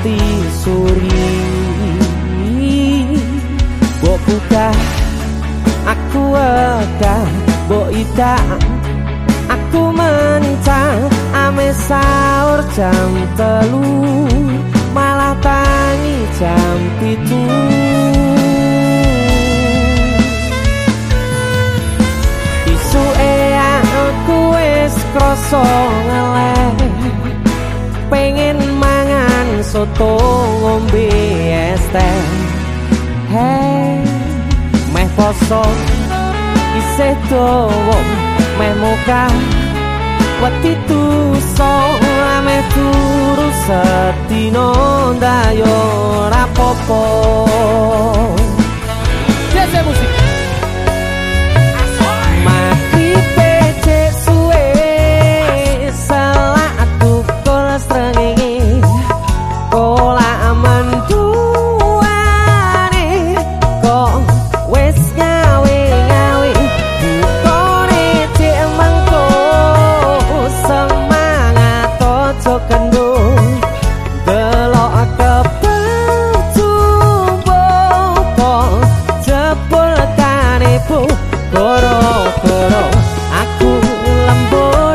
mati suri. Bo buka aku akan bo ita aku mencang Ame sahur jam telu Malah tangi jam pitu. Isu ea aku es kroso ngelek Pengen soto ngombe es teh hey meh poso isih dawa meh mokah wati tu so ame turu setino ndayo rapopo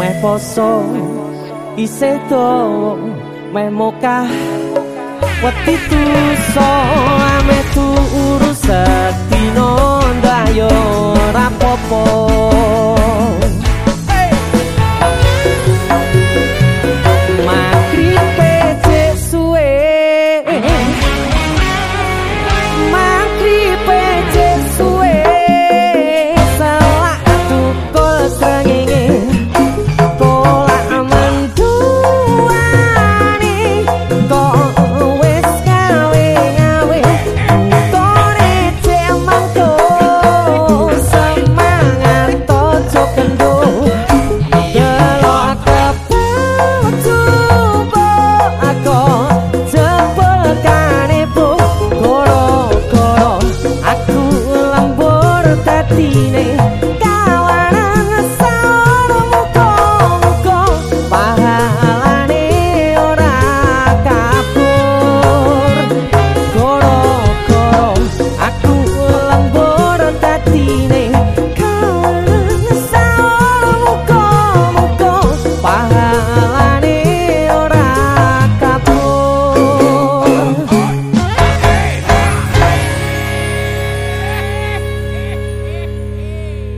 meh poso isih dawa meh mokah weti tuso ame turu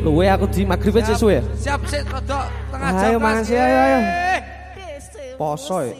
Luwe aku di maghrib aja suwe. Siap sik rada tengah jam. Ayo mangan sih ayo ayo. Eh. Poso ya.